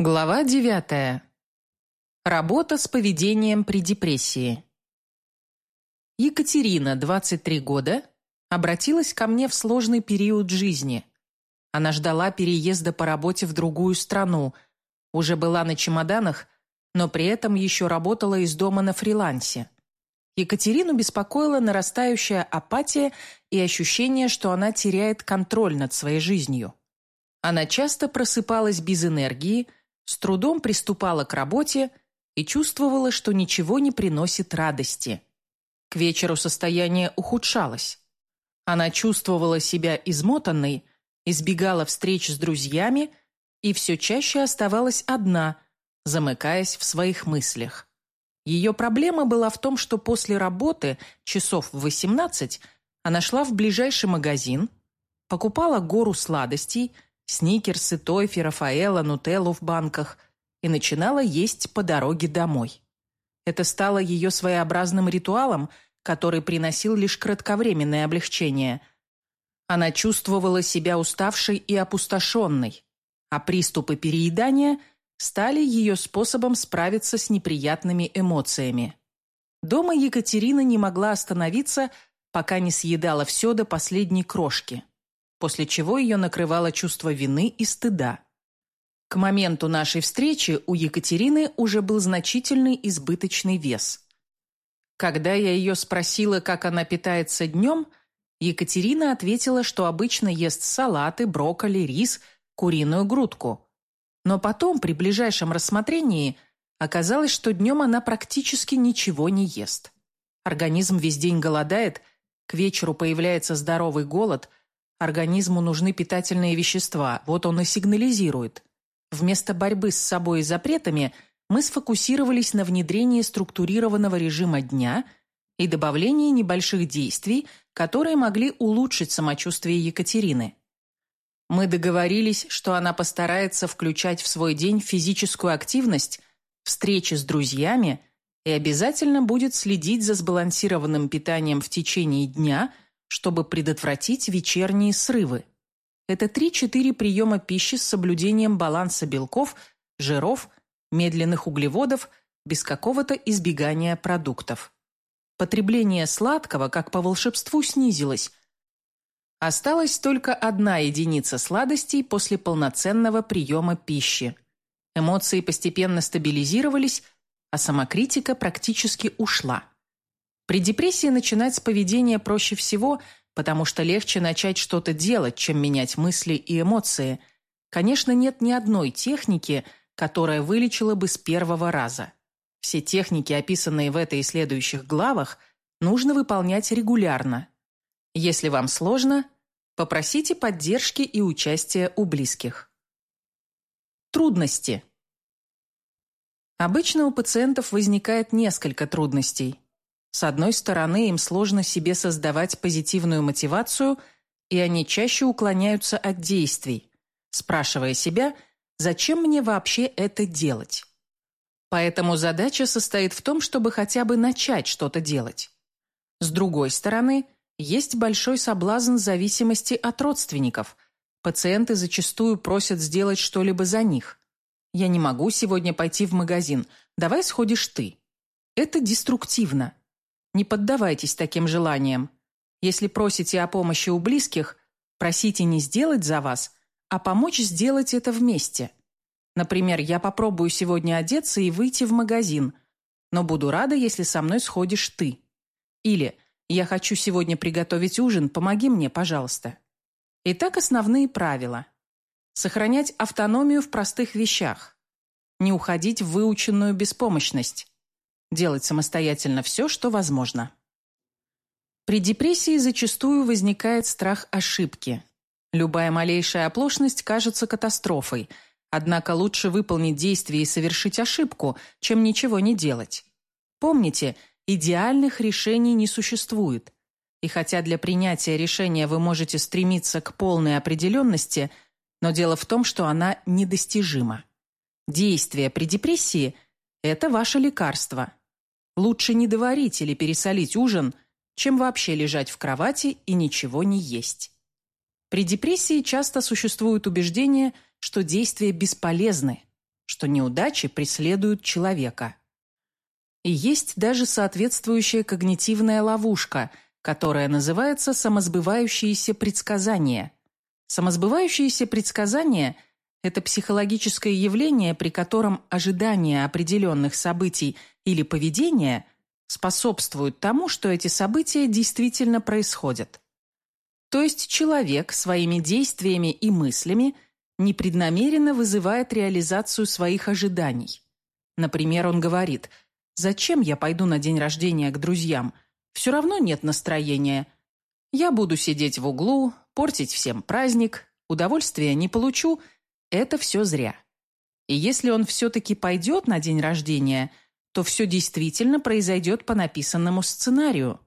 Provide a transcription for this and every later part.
Глава 9. Работа с поведением при депрессии. Екатерина, 23 года, обратилась ко мне в сложный период жизни. Она ждала переезда по работе в другую страну, уже была на чемоданах, но при этом еще работала из дома на фрилансе. Екатерину беспокоила нарастающая апатия и ощущение, что она теряет контроль над своей жизнью. Она часто просыпалась без энергии, с трудом приступала к работе и чувствовала, что ничего не приносит радости. К вечеру состояние ухудшалось. Она чувствовала себя измотанной, избегала встреч с друзьями и все чаще оставалась одна, замыкаясь в своих мыслях. Ее проблема была в том, что после работы, часов в 18, она шла в ближайший магазин, покупала гору сладостей, сникерсы, тойфи, Рафаэла, нутеллу в банках и начинала есть по дороге домой. Это стало ее своеобразным ритуалом, который приносил лишь кратковременное облегчение. Она чувствовала себя уставшей и опустошенной, а приступы переедания – стали ее способом справиться с неприятными эмоциями. Дома Екатерина не могла остановиться, пока не съедала все до последней крошки, после чего ее накрывало чувство вины и стыда. К моменту нашей встречи у Екатерины уже был значительный избыточный вес. Когда я ее спросила, как она питается днем, Екатерина ответила, что обычно ест салаты, брокколи, рис, куриную грудку – но потом, при ближайшем рассмотрении, оказалось, что днем она практически ничего не ест. Организм весь день голодает, к вечеру появляется здоровый голод, организму нужны питательные вещества, вот он и сигнализирует. Вместо борьбы с собой и запретами мы сфокусировались на внедрении структурированного режима дня и добавлении небольших действий, которые могли улучшить самочувствие Екатерины. Мы договорились, что она постарается включать в свой день физическую активность, встречи с друзьями и обязательно будет следить за сбалансированным питанием в течение дня, чтобы предотвратить вечерние срывы. Это 3-4 приема пищи с соблюдением баланса белков, жиров, медленных углеводов, без какого-то избегания продуктов. Потребление сладкого, как по волшебству, снизилось – Осталась только одна единица сладостей после полноценного приема пищи. Эмоции постепенно стабилизировались, а самокритика практически ушла. При депрессии начинать с поведения проще всего, потому что легче начать что-то делать, чем менять мысли и эмоции. Конечно, нет ни одной техники, которая вылечила бы с первого раза. Все техники, описанные в этой и следующих главах, нужно выполнять регулярно. Если вам сложно, Попросите поддержки и участия у близких. Трудности. Обычно у пациентов возникает несколько трудностей. С одной стороны, им сложно себе создавать позитивную мотивацию, и они чаще уклоняются от действий, спрашивая себя, зачем мне вообще это делать. Поэтому задача состоит в том, чтобы хотя бы начать что-то делать. С другой стороны, есть большой соблазн зависимости от родственников. Пациенты зачастую просят сделать что-либо за них. «Я не могу сегодня пойти в магазин. Давай сходишь ты». Это деструктивно. Не поддавайтесь таким желаниям. Если просите о помощи у близких, просите не сделать за вас, а помочь сделать это вместе. Например, я попробую сегодня одеться и выйти в магазин, но буду рада, если со мной сходишь ты. Или «Я хочу сегодня приготовить ужин, помоги мне, пожалуйста». Итак, основные правила. Сохранять автономию в простых вещах. Не уходить в выученную беспомощность. Делать самостоятельно все, что возможно. При депрессии зачастую возникает страх ошибки. Любая малейшая оплошность кажется катастрофой, однако лучше выполнить действие и совершить ошибку, чем ничего не делать. Помните – Идеальных решений не существует. И хотя для принятия решения вы можете стремиться к полной определенности, но дело в том, что она недостижима. Действие при депрессии – это ваше лекарство. Лучше не доварить или пересолить ужин, чем вообще лежать в кровати и ничего не есть. При депрессии часто существует убеждение, что действия бесполезны. что неудачи преследуют человека. И есть даже соответствующая когнитивная ловушка, которая называется самосбывающиеся предсказания. Самосбывающиеся предсказания – это психологическое явление, при котором ожидание определенных событий или поведения способствуют тому, что эти события действительно происходят. То есть человек своими действиями и мыслями непреднамеренно вызывает реализацию своих ожиданий. Например, он говорит «Зачем я пойду на день рождения к друзьям? Все равно нет настроения. Я буду сидеть в углу, портить всем праздник, удовольствия не получу. Это все зря». И если он все-таки пойдет на день рождения, то все действительно произойдет по написанному сценарию.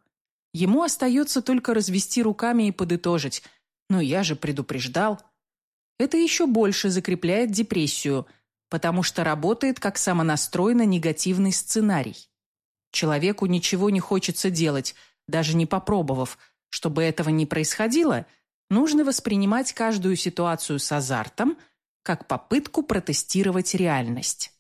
Ему остается только развести руками и подытожить. «Ну, я же предупреждал». Это еще больше закрепляет депрессию, потому что работает как самонастройно негативный сценарий. Человеку ничего не хочется делать, даже не попробовав. Чтобы этого не происходило, нужно воспринимать каждую ситуацию с азартом, как попытку протестировать реальность.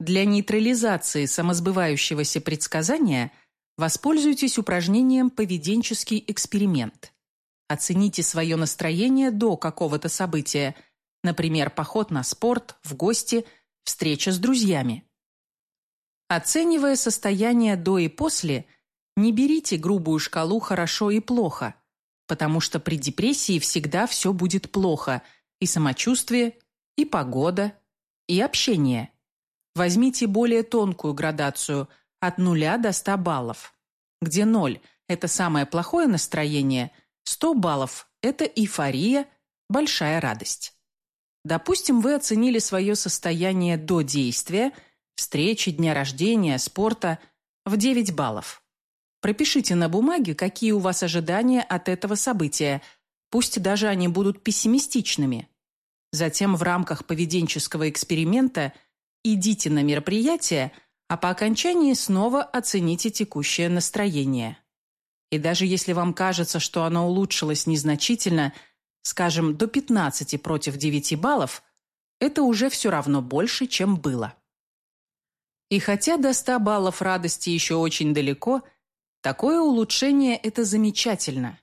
Для нейтрализации самосбывающегося предсказания – Воспользуйтесь упражнением «Поведенческий эксперимент». Оцените свое настроение до какого-то события, например, поход на спорт, в гости, встреча с друзьями. Оценивая состояние до и после, не берите грубую шкалу «хорошо» и «плохо», потому что при депрессии всегда все будет плохо – и самочувствие, и погода, и общение. Возьмите более тонкую градацию – от нуля до 100 баллов, где 0 – это самое плохое настроение, 100 баллов – это эйфория, большая радость. Допустим, вы оценили свое состояние до действия, встречи, дня рождения, спорта в 9 баллов. Пропишите на бумаге, какие у вас ожидания от этого события, пусть даже они будут пессимистичными. Затем в рамках поведенческого эксперимента идите на мероприятие – а по окончании снова оцените текущее настроение. И даже если вам кажется, что оно улучшилось незначительно, скажем, до 15 против 9 баллов, это уже все равно больше, чем было. И хотя до 100 баллов радости еще очень далеко, такое улучшение – это замечательно.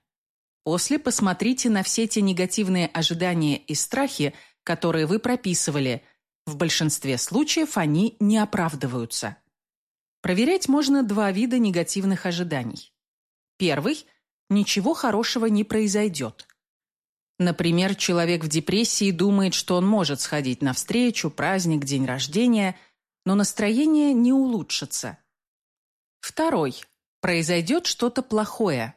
После посмотрите на все те негативные ожидания и страхи, которые вы прописывали, в большинстве случаев они не оправдываются. Проверять можно два вида негативных ожиданий. Первый – ничего хорошего не произойдет. Например, человек в депрессии думает, что он может сходить на встречу, праздник, день рождения, но настроение не улучшится. Второй – произойдет что-то плохое.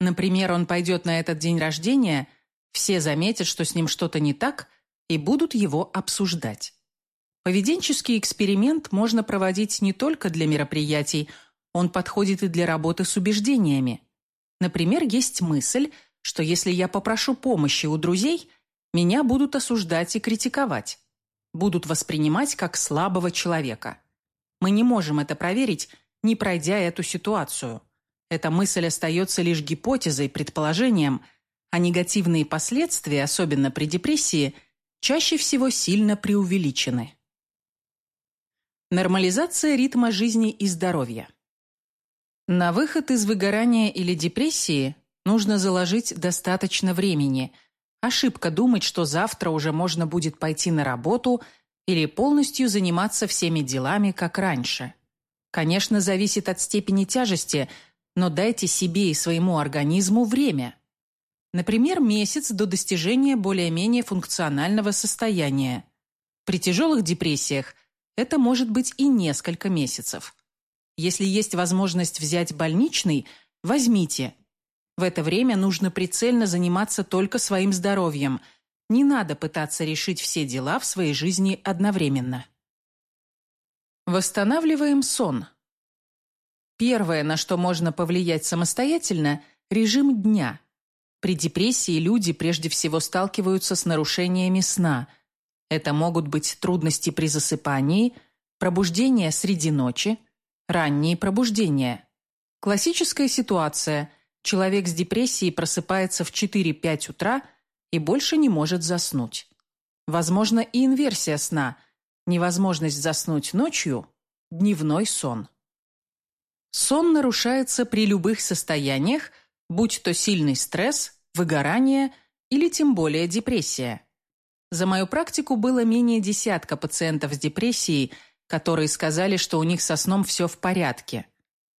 Например, он пойдет на этот день рождения, все заметят, что с ним что-то не так, и будут его обсуждать. Поведенческий эксперимент можно проводить не только для мероприятий, он подходит и для работы с убеждениями. Например, есть мысль, что если я попрошу помощи у друзей, меня будут осуждать и критиковать. Будут воспринимать как слабого человека. Мы не можем это проверить, не пройдя эту ситуацию. Эта мысль остается лишь гипотезой, предположением, а негативные последствия, особенно при депрессии, чаще всего сильно преувеличены. Нормализация ритма жизни и здоровья. На выход из выгорания или депрессии нужно заложить достаточно времени. Ошибка думать, что завтра уже можно будет пойти на работу или полностью заниматься всеми делами, как раньше. Конечно, зависит от степени тяжести, но дайте себе и своему организму время. Например, месяц до достижения более-менее функционального состояния. При тяжелых депрессиях – это может быть и несколько месяцев. Если есть возможность взять больничный, возьмите. В это время нужно прицельно заниматься только своим здоровьем. Не надо пытаться решить все дела в своей жизни одновременно. Восстанавливаем сон. Первое, на что можно повлиять самостоятельно – режим дня. При депрессии люди прежде всего сталкиваются с нарушениями сна – это могут быть трудности при засыпании, пробуждение среди ночи, ранние пробуждения. Классическая ситуация. Человек с депрессией просыпается в 4-5 утра и больше не может заснуть. Возможно и инверсия сна. Невозможность заснуть ночью – дневной сон. Сон нарушается при любых состояниях, будь то сильный стресс, выгорание или тем более депрессия. За мою практику было менее десятка пациентов с депрессией, которые сказали, что у них со сном все в порядке.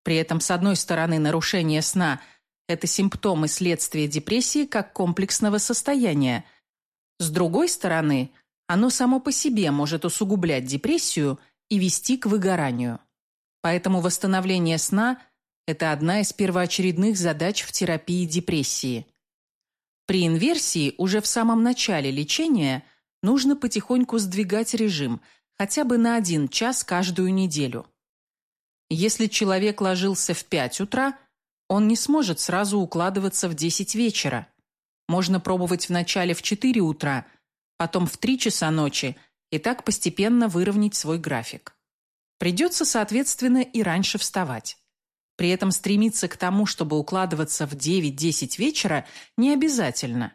При этом, с одной стороны, нарушение сна – это симптомы следствия депрессии как комплексного состояния. С другой стороны, оно само по себе может усугублять депрессию и вести к выгоранию. Поэтому восстановление сна – это одна из первоочередных задач в терапии депрессии. При инверсии уже в самом начале лечения нужно потихоньку сдвигать режим, хотя бы на один час каждую неделю. Если человек ложился в 5 утра, он не сможет сразу укладываться в 10 вечера. Можно пробовать вначале в 4 утра, потом в 3 часа ночи и так постепенно выровнять свой график. Придется, соответственно, и раньше вставать. При этом стремиться к тому, чтобы укладываться в 9-10 вечера, не обязательно.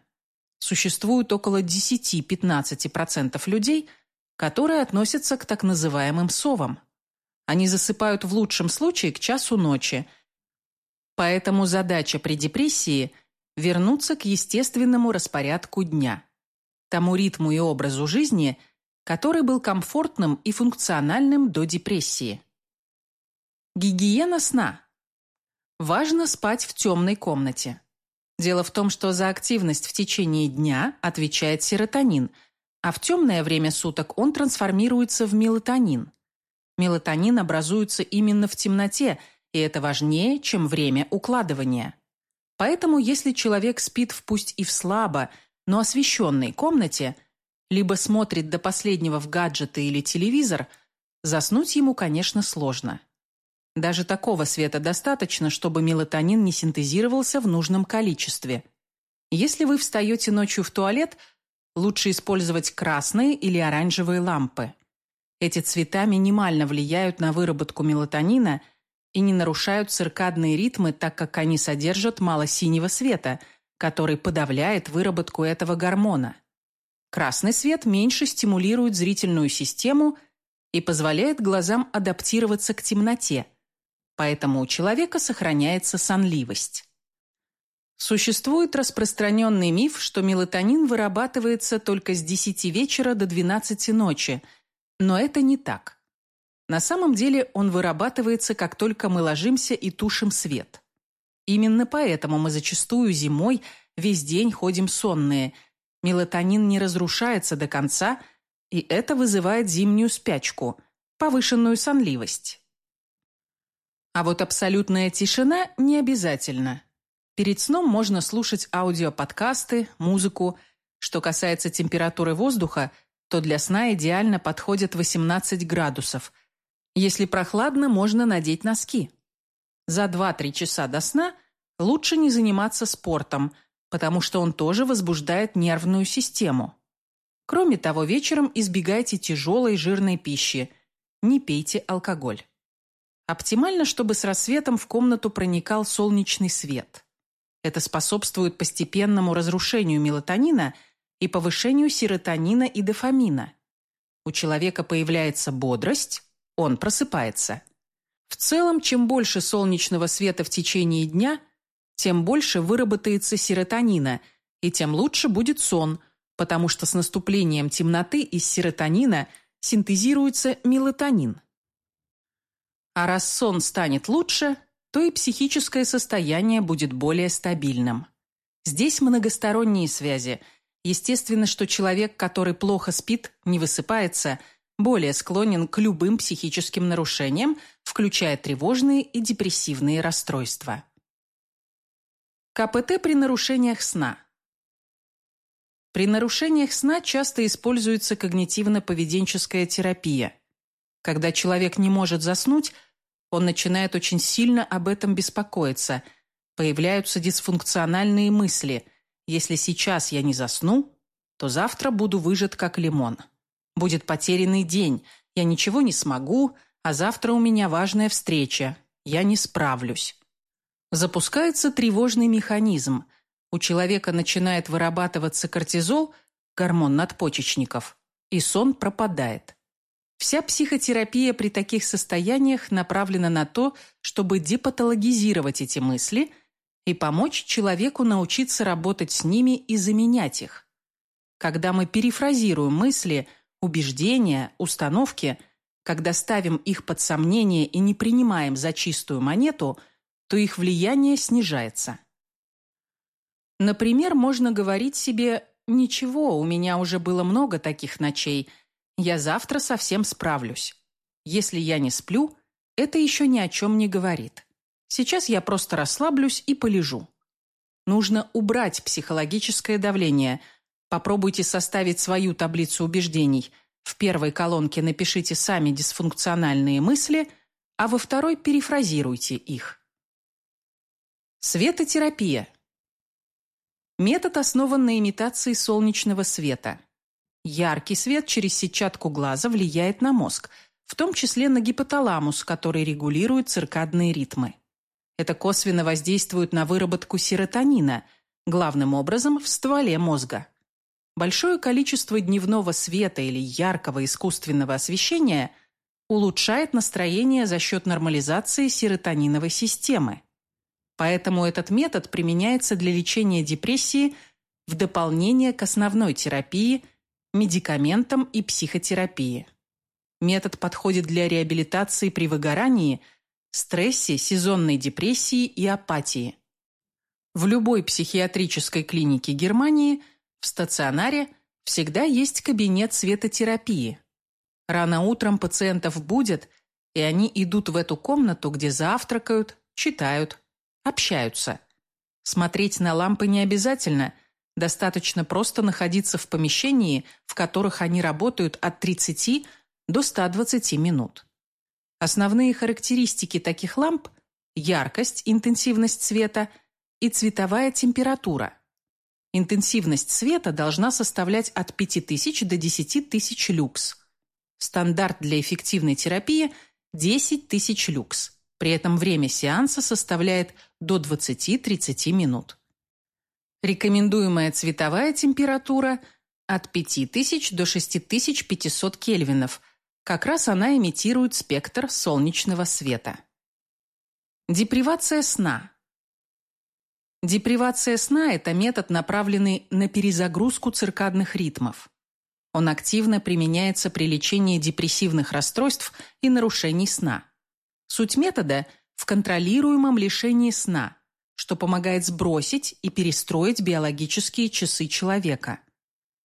Существует около 10-15% людей, которые относятся к так называемым совам. Они засыпают в лучшем случае к часу ночи. Поэтому задача при депрессии – вернуться к естественному распорядку дня, тому ритму и образу жизни – который был комфортным и функциональным до депрессии. Гигиена сна. Важно спать в темной комнате. Дело в том, что за активность в течение дня отвечает серотонин, а в темное время суток он трансформируется в мелатонин. Мелатонин образуется именно в темноте, и это важнее, чем время укладывания. Поэтому если человек спит в пусть и в слабо, но освещенной комнате, либо смотрит до последнего в гаджеты или телевизор, заснуть ему, конечно, сложно. Даже такого света достаточно, чтобы мелатонин не синтезировался в нужном количестве. Если вы встаете ночью в туалет, лучше использовать красные или оранжевые лампы. Эти цвета минимально влияют на выработку мелатонина и не нарушают циркадные ритмы, так как они содержат мало синего света, который подавляет выработку этого гормона. Красный свет меньше стимулирует зрительную систему и позволяет глазам адаптироваться к темноте, поэтому у человека сохраняется сонливость. Существует распространенный миф, что мелатонин вырабатывается только с 10 вечера до 12 ночи, но это не так. На самом деле он вырабатывается, как только мы ложимся и тушим свет. Именно поэтому мы зачастую зимой весь день ходим сонные – Мелатонин не разрушается до конца, и это вызывает зимнюю спячку, повышенную сонливость. А вот абсолютная тишина не обязательно. Перед сном можно слушать аудиоподкасты, музыку. Что касается температуры воздуха, то для сна идеально подходят 18 градусов. Если прохладно, можно надеть носки. За 2-3 часа до сна лучше не заниматься спортом – потому что он тоже возбуждает нервную систему. Кроме того, вечером избегайте тяжелой жирной пищи, не пейте алкоголь. Оптимально, чтобы с рассветом в комнату проникал солнечный свет. Это способствует постепенному разрушению мелатонина и повышению серотонина и дофамина. У человека появляется бодрость, он просыпается. В целом, чем больше солнечного света в течение дня – тем больше выработается серотонина, и тем лучше будет сон, потому что с наступлением темноты из серотонина синтезируется мелатонин. А раз сон станет лучше, то и психическое состояние будет более стабильным. Здесь многосторонние связи. Естественно, что человек, который плохо спит, не высыпается, более склонен к любым психическим нарушениям, включая тревожные и депрессивные расстройства. КПТ при нарушениях сна. При нарушениях сна часто используется когнитивно-поведенческая терапия. Когда человек не может заснуть, он начинает очень сильно об этом беспокоиться. Появляются дисфункциональные мысли. Если сейчас я не засну, то завтра буду выжат как лимон. Будет потерянный день, я ничего не смогу, а завтра у меня важная встреча, я не справлюсь. Запускается тревожный механизм. У человека начинает вырабатываться кортизол, гормон надпочечников, и сон пропадает. Вся психотерапия при таких состояниях направлена на то, чтобы депатологизировать эти мысли и помочь человеку научиться работать с ними и заменять их. Когда мы перефразируем мысли, убеждения, установки, когда ставим их под сомнение и не принимаем за чистую монету, то их влияние снижается. Например, можно говорить себе «Ничего, у меня уже было много таких ночей», я завтра совсем справлюсь. Если я не сплю, это еще ни о чем не говорит. Сейчас я просто расслаблюсь и полежу. Нужно убрать психологическое давление. Попробуйте составить свою таблицу убеждений. В первой колонке напишите сами дисфункциональные мысли, а во второй перефразируйте их. Светотерапия. Метод основан на имитации солнечного света. Яркий свет через сетчатку глаза влияет на мозг, в том числе на гипоталамус, который регулирует циркадные ритмы. Это косвенно воздействует на выработку серотонина, главным образом в стволе мозга. Большое количество дневного света или яркого искусственного освещения улучшает настроение за счет нормализации серотониновой системы. Поэтому этот метод применяется для лечения депрессии в дополнение к основной терапии – медикаментам и психотерапии. Метод подходит для реабилитации при выгорании, стрессе, сезонной депрессии и апатии. В любой психиатрической клинике Германии в стационаре всегда есть кабинет светотерапии. Рано утром пациентов будет, и они идут в эту комнату, где завтракают, читают, общаются. Смотреть на лампы не обязательно – Достаточно просто находиться в помещении, в которых они работают от 30 до 120 минут. Основные характеристики таких ламп – яркость, интенсивность света и цветовая температура. Интенсивность света должна составлять от 5000 до 10 тысяч люкс. Стандарт для эффективной терапии – 10 тысяч люкс. При этом время сеанса составляет до 20-30 минут. Рекомендуемая цветовая температура от 5000 до 6500 кельвинов. Как раз она имитирует спектр солнечного света. Депривация сна. Депривация сна – это метод, направленный на перезагрузку циркадных ритмов. Он активно применяется при лечении депрессивных расстройств и нарушений сна. Суть метода – в контролируемом лишении сна – что помогает сбросить и перестроить биологические часы человека.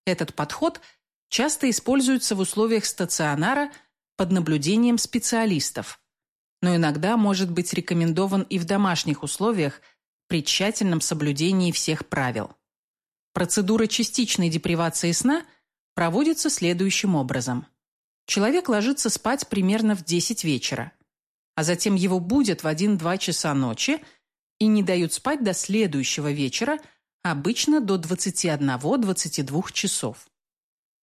Этот подход часто используется в условиях стационара под наблюдением специалистов, но иногда может быть рекомендован и в домашних условиях при тщательном соблюдении всех правил. Процедура частичной депривации сна проводится следующим образом. Человек ложится спать примерно в 10 вечера, а затем его будят в 1-2 часа ночи – и не дают спать до следующего вечера, обычно до 21-22 часов.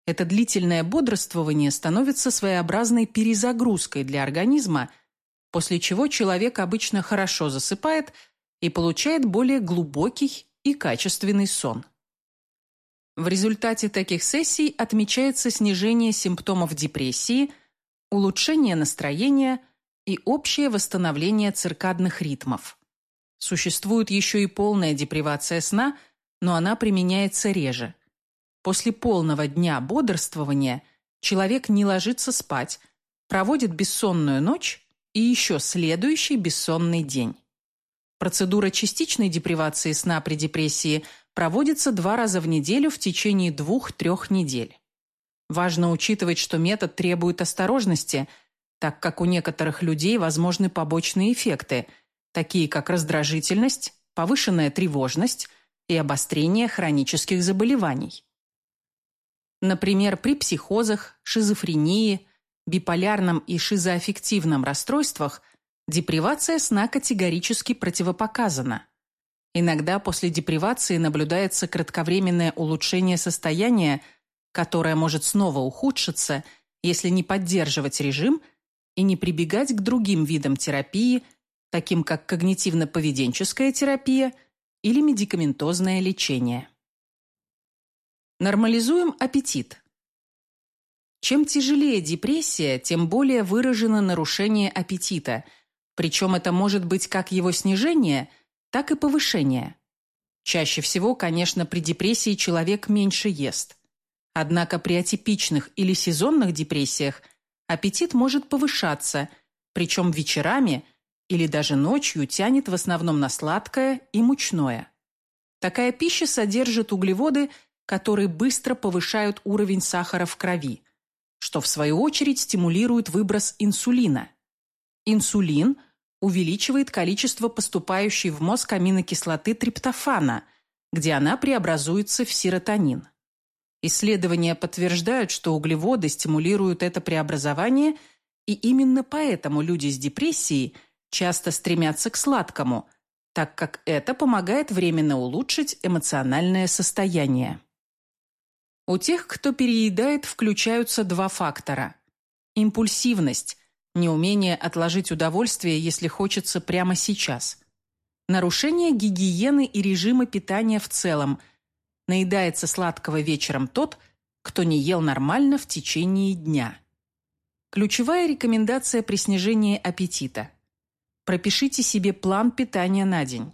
Это длительное бодрствование становится своеобразной перезагрузкой для организма, после чего человек обычно хорошо засыпает и получает более глубокий и качественный сон. В результате таких сессий отмечается снижение симптомов депрессии, улучшение настроения и общее восстановление циркадных ритмов. Существует еще и полная депривация сна, но она применяется реже. После полного дня бодрствования человек не ложится спать, проводит бессонную ночь и еще следующий бессонный день. Процедура частичной депривации сна при депрессии проводится два раза в неделю в течение двух-трех недель. Важно учитывать, что метод требует осторожности, так как у некоторых людей возможны побочные эффекты – такие как раздражительность, повышенная тревожность и обострение хронических заболеваний. Например, при психозах, шизофрении, биполярном и шизоаффективном расстройствах депривация сна категорически противопоказана. Иногда после депривации наблюдается кратковременное улучшение состояния, которое может снова ухудшиться, если не поддерживать режим и не прибегать к другим видам терапии – таким как когнитивно-поведенческая терапия или медикаментозное лечение. Нормализуем аппетит. Чем тяжелее депрессия, тем более выражено нарушение аппетита, причем это может быть как его снижение, так и повышение. Чаще всего, конечно, при депрессии человек меньше ест. Однако при атипичных или сезонных депрессиях аппетит может повышаться, причем вечерами или даже ночью тянет в основном на сладкое и мучное. Такая пища содержит углеводы, которые быстро повышают уровень сахара в крови, что в свою очередь стимулирует выброс инсулина. Инсулин увеличивает количество поступающей в мозг аминокислоты триптофана, где она преобразуется в серотонин. Исследования подтверждают, что углеводы стимулируют это преобразование, и именно поэтому люди с депрессией часто стремятся к сладкому, так как это помогает временно улучшить эмоциональное состояние. У тех, кто переедает, включаются два фактора. Импульсивность, неумение отложить удовольствие, если хочется прямо сейчас. Нарушение гигиены и режима питания в целом – наедается сладкого вечером тот, кто не ел нормально в течение дня. Ключевая рекомендация при снижении аппетита. Пропишите себе план питания на день.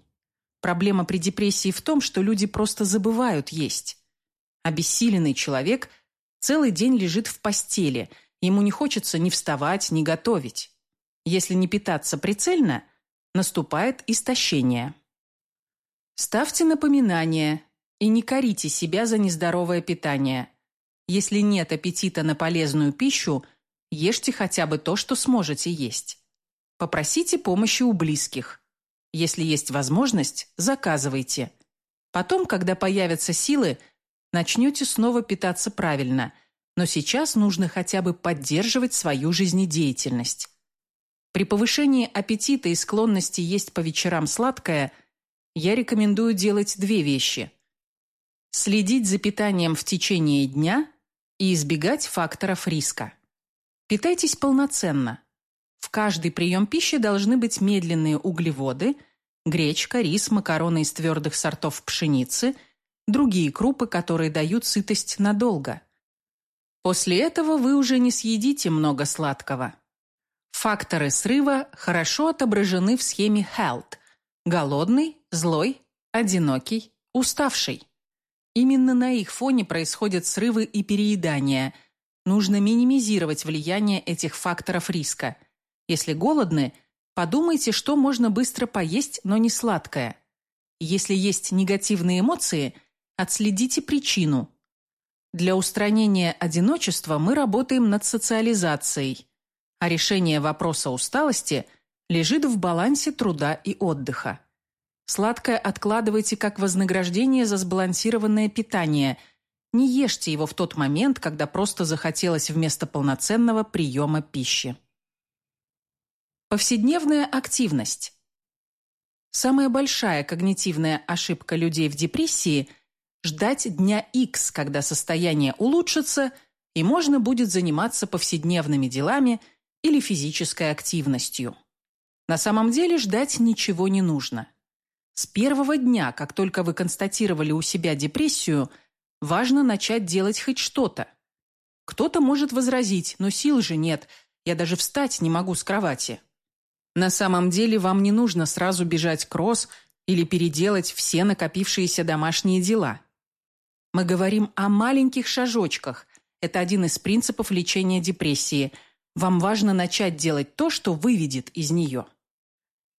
Проблема при депрессии в том, что люди просто забывают есть. Обессиленный человек целый день лежит в постели, ему не хочется ни вставать, ни готовить. Если не питаться прицельно, наступает истощение. Ставьте напоминания, и не корите себя за нездоровое питание. Если нет аппетита на полезную пищу, ешьте хотя бы то, что сможете есть. Попросите помощи у близких. Если есть возможность, заказывайте. Потом, когда появятся силы, начнете снова питаться правильно, но сейчас нужно хотя бы поддерживать свою жизнедеятельность. При повышении аппетита и склонности есть по вечерам сладкое я рекомендую делать две вещи – Следить за питанием в течение дня и избегать факторов риска. Питайтесь полноценно. В каждый прием пищи должны быть медленные углеводы, гречка, рис, макароны из твердых сортов пшеницы, другие крупы, которые дают сытость надолго. После этого вы уже не съедите много сладкого. Факторы срыва хорошо отображены в схеме HEALTH – голодный, злой, одинокий, уставший. Именно на их фоне происходят срывы и переедания. Нужно минимизировать влияние этих факторов риска. Если голодны, подумайте, что можно быстро поесть, но не сладкое. Если есть негативные эмоции, отследите причину. Для устранения одиночества мы работаем над социализацией, а решение вопроса усталости лежит в балансе труда и отдыха. Сладкое откладывайте как вознаграждение за сбалансированное питание. Не ешьте его в тот момент, когда просто захотелось вместо полноценного приема пищи. Повседневная активность. Самая большая когнитивная ошибка людей в депрессии – ждать дня X, когда состояние улучшится, и можно будет заниматься повседневными делами или физической активностью. На самом деле ждать ничего не нужно. С первого дня, как только вы констатировали у себя депрессию, важно начать делать хоть что-то. Кто-то может возразить, но сил же нет, я даже встать не могу с кровати. На самом деле вам не нужно сразу бежать кросс или переделать все накопившиеся домашние дела. Мы говорим о маленьких шажочках. Это один из принципов лечения депрессии. Вам важно начать делать то, что выведет из нее.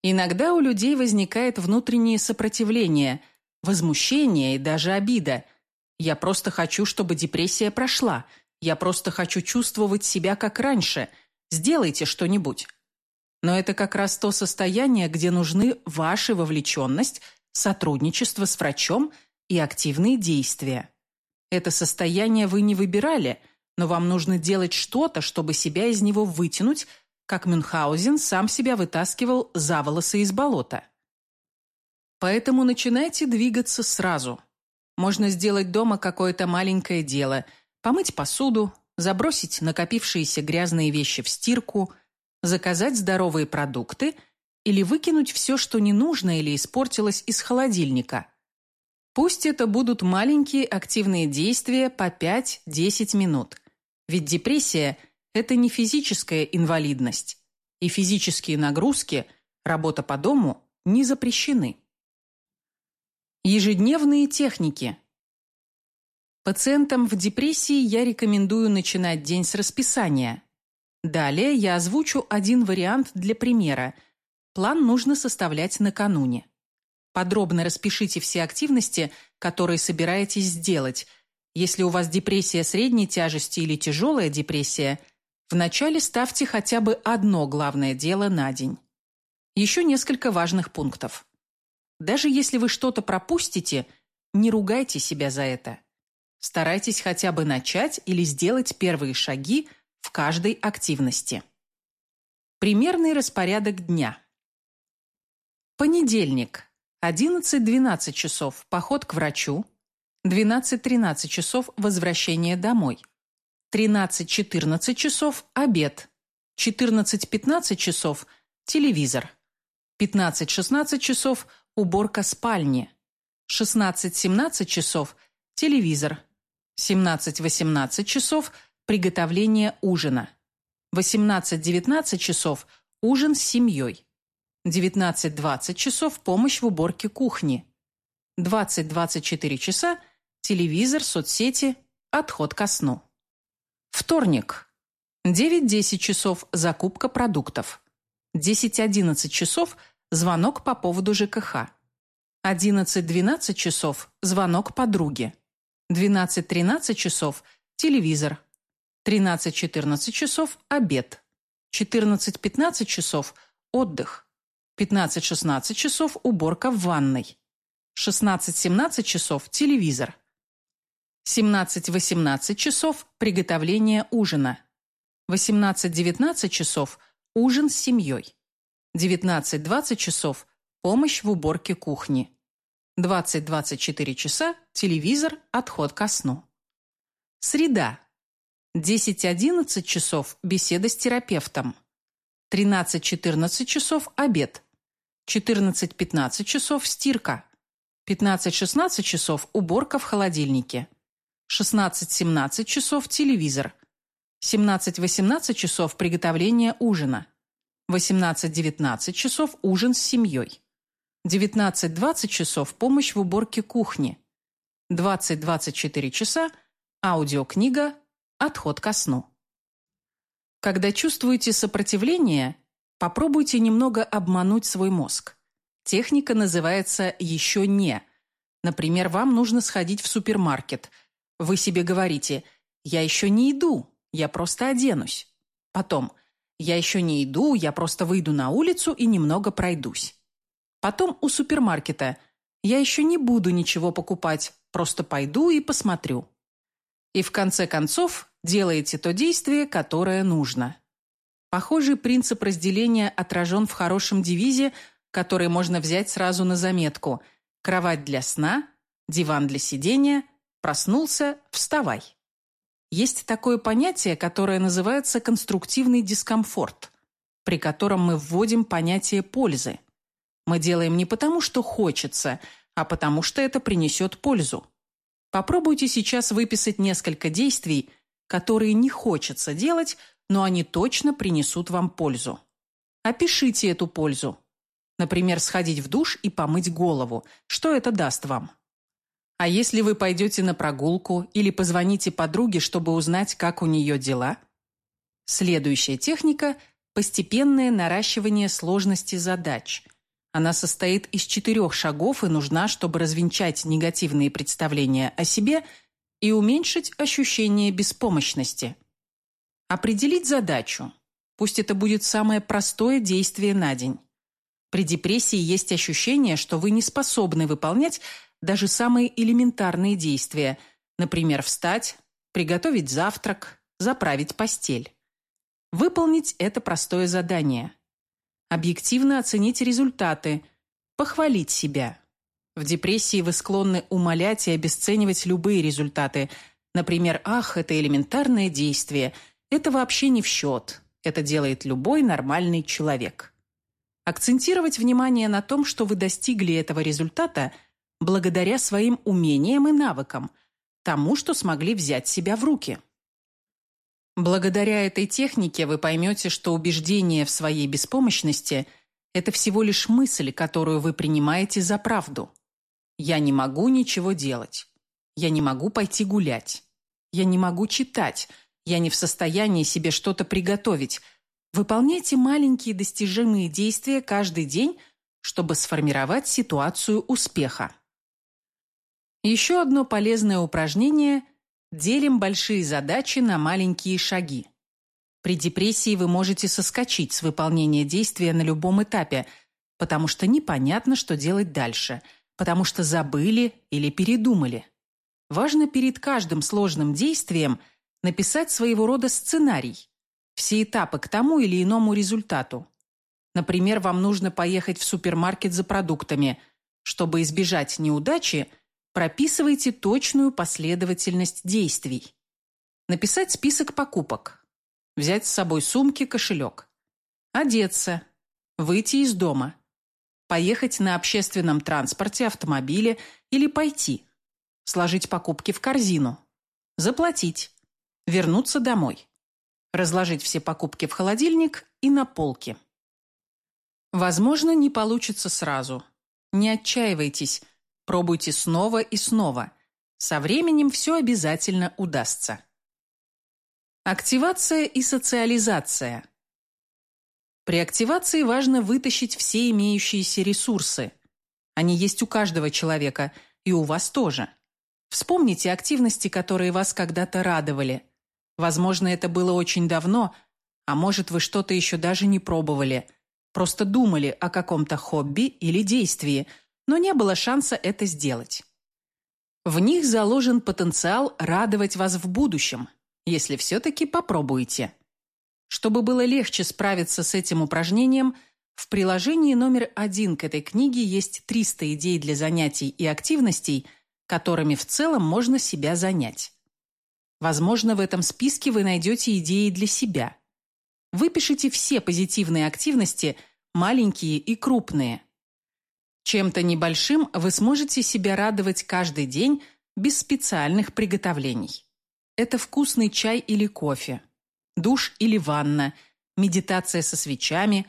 Иногда у людей возникает внутреннее сопротивление, возмущение и даже обида. Я просто хочу, чтобы депрессия прошла. Я просто хочу чувствовать себя как раньше. Сделайте что-нибудь. Но это как раз то состояние, где нужны ваша вовлеченность, сотрудничество с врачом и активные действия. Это состояние вы не выбирали, но вам нужно делать что-то, чтобы себя из него вытянуть – как Мюнхгаузен сам себя вытаскивал за волосы из болота. Поэтому начинайте двигаться сразу. Можно сделать дома какое-то маленькое дело, помыть посуду, забросить накопившиеся грязные вещи в стирку, заказать здоровые продукты или выкинуть все, что не нужно или испортилось из холодильника. Пусть это будут маленькие активные действия по 5-10 минут. Ведь депрессия – это не физическая инвалидность, и физические нагрузки, работа по дому не запрещены. Ежедневные техники. Пациентам в депрессии я рекомендую начинать день с расписания. Далее я озвучу один вариант для примера. План нужно составлять накануне. Подробно распишите все активности, которые собираетесь сделать. Если у вас депрессия средней тяжести или тяжелая депрессия, вначале ставьте хотя бы одно главное дело на день. Еще несколько важных пунктов. Даже если вы что-то пропустите, не ругайте себя за это. Старайтесь хотя бы начать или сделать первые шаги в каждой активности. Примерный распорядок дня. Понедельник. 11-12 часов – поход к врачу. 12-13 часов – возвращение домой. 13-14 часов – обед. 14-15 часов – телевизор. 15-16 часов – уборка спальни. 16-17 часов – телевизор. 17-18 часов – приготовление ужина. 18-19 часов – ужин с семьей. 19-20 часов – помощь в уборке кухни. 20-24 часа – телевизор, соцсети, отход ко сну. Вторник. 9-10 часов – закупка продуктов. 10-11 часов – звонок по поводу ЖКХ. 11-12 часов – звонок подруге. 12-13 часов – телевизор. 13-14 часов – обед. 14-15 часов – отдых. 15-16 часов – уборка в ванной. 16-17 часов – телевизор. 17-18 часов – приготовление ужина. 18-19 часов – ужин с семьей. 19-20 часов – помощь в уборке кухни. 20-24 часа – телевизор, отход ко сну. Среда. 10-11 часов – беседа с терапевтом. 13-14 часов – обед. 14-15 часов – стирка. 15-16 часов – уборка в холодильнике. 16-17 часов – телевизор. 17-18 часов – приготовление ужина. 18-19 часов – ужин с семьей. 19-20 часов – помощь в уборке кухни. 20-24 часа – аудиокнига «Отход ко сну». Когда чувствуете сопротивление, попробуйте немного обмануть свой мозг. Техника называется «еще не». Например, вам нужно сходить в супермаркет. Вы себе говорите «я еще не иду, я просто оденусь». Потом «я еще не иду, я просто выйду на улицу и немного пройдусь». Потом у супермаркета «я еще не буду ничего покупать, просто пойду и посмотрю». И в конце концов делаете то действие, которое нужно. Похожий принцип разделения отражен в хорошем девизе, который можно взять сразу на заметку. Кровать для сна, диван для сидения, проснулся, вставай. Есть такое понятие, которое называется конструктивный дискомфорт, при котором мы вводим понятие пользы. Мы делаем не потому, что хочется, а потому что это принесет пользу. Попробуйте сейчас выписать несколько действий, которые не хочется делать, но они точно принесут вам пользу. Опишите эту пользу. Например, сходить в душ и помыть голову. Что это даст вам? А если вы пойдете на прогулку или позвоните подруге, чтобы узнать, как у нее дела? Следующая техника – постепенное наращивание сложности задач – она состоит из четырех шагов и нужна, чтобы развенчать негативные представления о себе и уменьшить ощущение беспомощности. Определить задачу. Пусть это будет самое простое действие на день. При депрессии есть ощущение, что вы не способны выполнять даже самые элементарные действия, например, встать, приготовить завтрак, заправить постель. Выполнить это простое задание – объективно оценить результаты, похвалить себя. В депрессии вы склонны умалять и обесценивать любые результаты. Например, «Ах, это элементарное действие, это вообще не в счет, это делает любой нормальный человек». Акцентировать внимание на том, что вы достигли этого результата благодаря своим умениям и навыкам, тому, что смогли взять себя в руки. Благодаря этой технике вы поймете, что убеждение в своей беспомощности – это всего лишь мысль, которую вы принимаете за правду. Я не могу ничего делать. Я не могу пойти гулять. Я не могу читать. Я не в состоянии себе что-то приготовить. Выполняйте маленькие достижимые действия каждый день, чтобы сформировать ситуацию успеха. Еще одно полезное упражнение – делим большие задачи на маленькие шаги. При депрессии вы можете соскочить с выполнения действия на любом этапе, потому что непонятно, что делать дальше, потому что забыли или передумали. Важно перед каждым сложным действием написать своего рода сценарий, все этапы к тому или иному результату. Например, вам нужно поехать в супермаркет за продуктами. Чтобы избежать неудачи – Прописывайте точную последовательность действий. Написать список покупок. Взять с собой сумки, кошелек. Одеться. Выйти из дома. Поехать на общественном транспорте, автомобиле или пойти. Сложить покупки в корзину. Заплатить. Вернуться домой. Разложить все покупки в холодильник и на полке. Возможно, не получится сразу. Не отчаивайтесь, Пробуйте снова и снова. Со временем все обязательно удастся. Активация и социализация. При активации важно вытащить все имеющиеся ресурсы. Они есть у каждого человека, и у вас тоже. Вспомните активности, которые вас когда-то радовали. Возможно, это было очень давно, а может, вы что-то еще даже не пробовали. Просто думали о каком-то хобби или действии – но не было шанса это сделать. В них заложен потенциал радовать вас в будущем, если все-таки попробуете. Чтобы было легче справиться с этим упражнением, в приложении номер один к этой книге есть 300 идей для занятий и активностей, которыми в целом можно себя занять. Возможно, в этом списке вы найдете идеи для себя. Выпишите все позитивные активности, маленькие и крупные, чем-то небольшим вы сможете себя радовать каждый день без специальных приготовлений. Это вкусный чай или кофе, душ или ванна, медитация со свечами,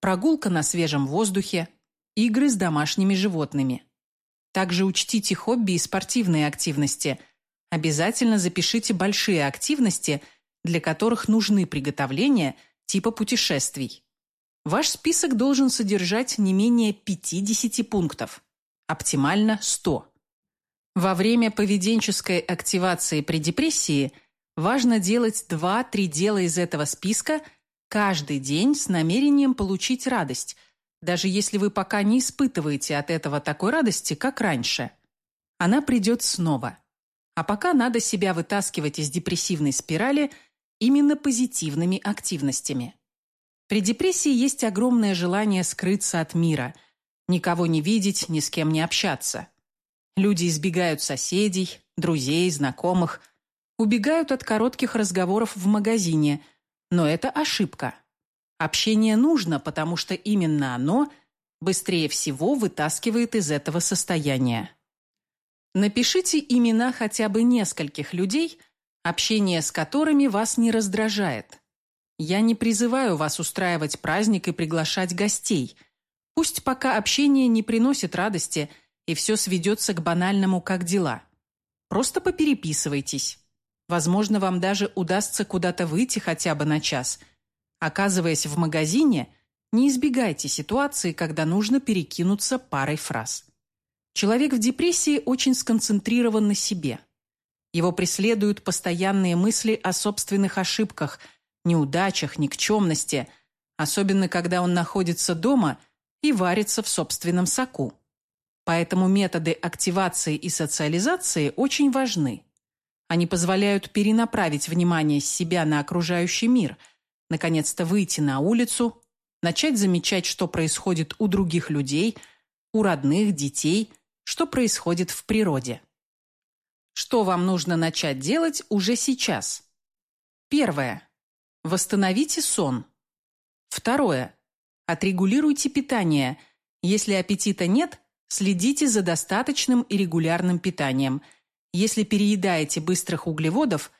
прогулка на свежем воздухе, игры с домашними животными. Также учтите хобби и спортивные активности. Обязательно запишите большие активности, для которых нужны приготовления типа путешествий. Ваш список должен содержать не менее 50 пунктов, оптимально 100. Во время поведенческой активации при депрессии важно делать 2-3 дела из этого списка каждый день с намерением получить радость, даже если вы пока не испытываете от этого такой радости, как раньше. Она придет снова. А пока надо себя вытаскивать из депрессивной спирали именно позитивными активностями. При депрессии есть огромное желание скрыться от мира, никого не видеть, ни с кем не общаться. Люди избегают соседей, друзей, знакомых, убегают от коротких разговоров в магазине, но это ошибка. Общение нужно, потому что именно оно быстрее всего вытаскивает из этого состояния. Напишите имена хотя бы нескольких людей, общение с которыми вас не раздражает. Я не призываю вас устраивать праздник и приглашать гостей. Пусть пока общение не приносит радости, и все сведется к банальному «как дела». Просто попереписывайтесь. Возможно, вам даже удастся куда-то выйти хотя бы на час. Оказываясь в магазине, не избегайте ситуации, когда нужно перекинуться парой фраз. Человек в депрессии очень сконцентрирован на себе. Его преследуют постоянные мысли о собственных ошибках – неудачах, никчемности, особенно когда он находится дома и варится в собственном соку. Поэтому методы активации и социализации очень важны. Они позволяют перенаправить внимание с себя на окружающий мир, наконец-то выйти на улицу, начать замечать, что происходит у других людей, у родных, детей, что происходит в природе. Что вам нужно начать делать уже сейчас? Первое. Восстановите сон. Второе. Отрегулируйте питание. Если аппетита нет, следите за достаточным и регулярным питанием. Если переедаете быстрых углеводов,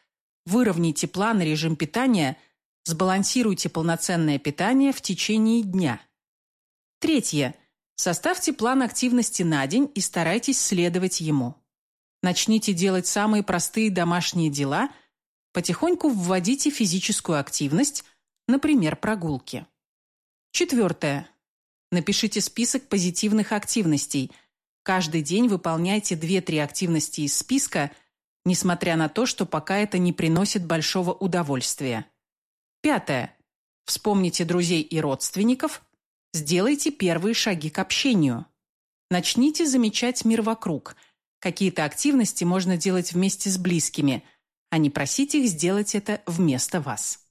Выровняйте план и режим питания, сбалансируйте полноценное питание в течение дня. Третье. Составьте план активности на день и старайтесь следовать ему. Начните делать самые простые домашние дела, потихоньку вводите физическую активность, например, прогулки. Четвертое. Напишите список позитивных активностей. Каждый день выполняйте 2-3 активности из списка, несмотря на то, что пока это не приносит большого удовольствия. Пятое. Вспомните друзей и родственников. Сделайте первые шаги к общению. Начните замечать мир вокруг. Какие-то активности можно делать вместе с близкими, а не просить их сделать это вместо вас.